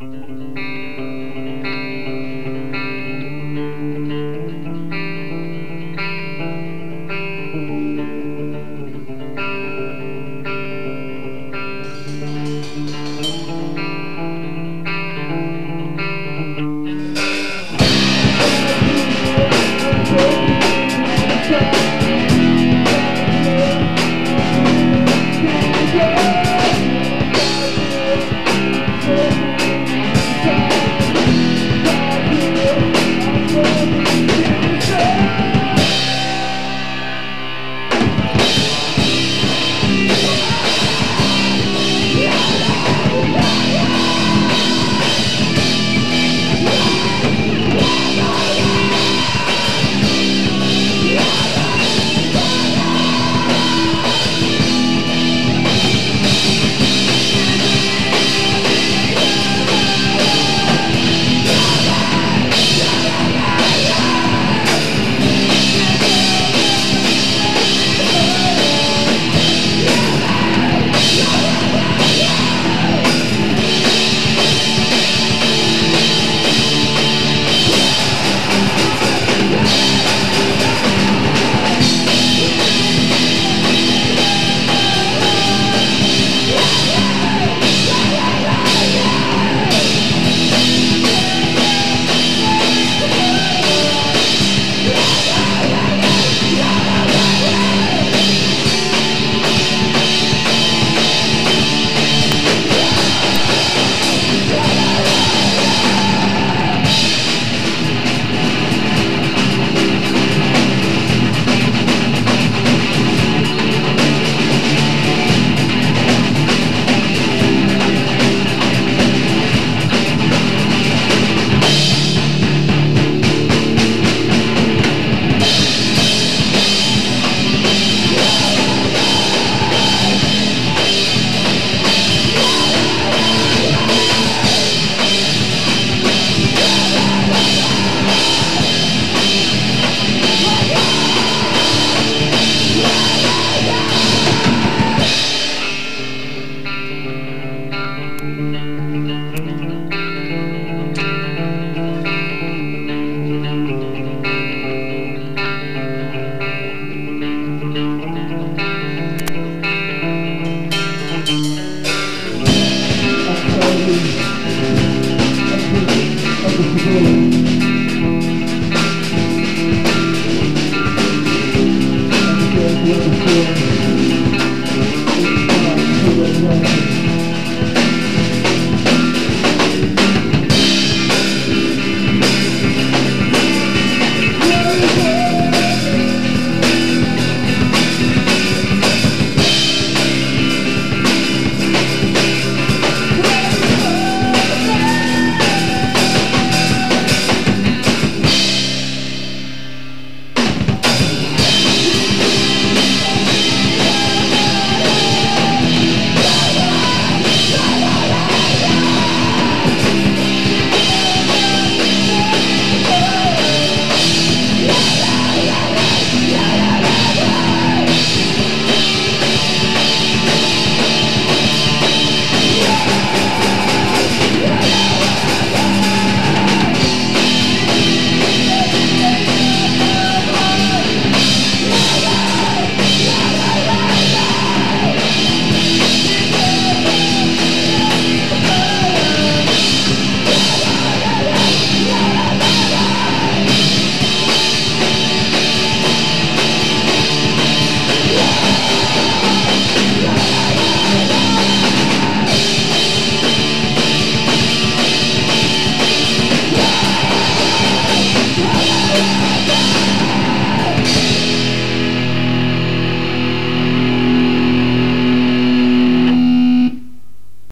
Mm-hmm.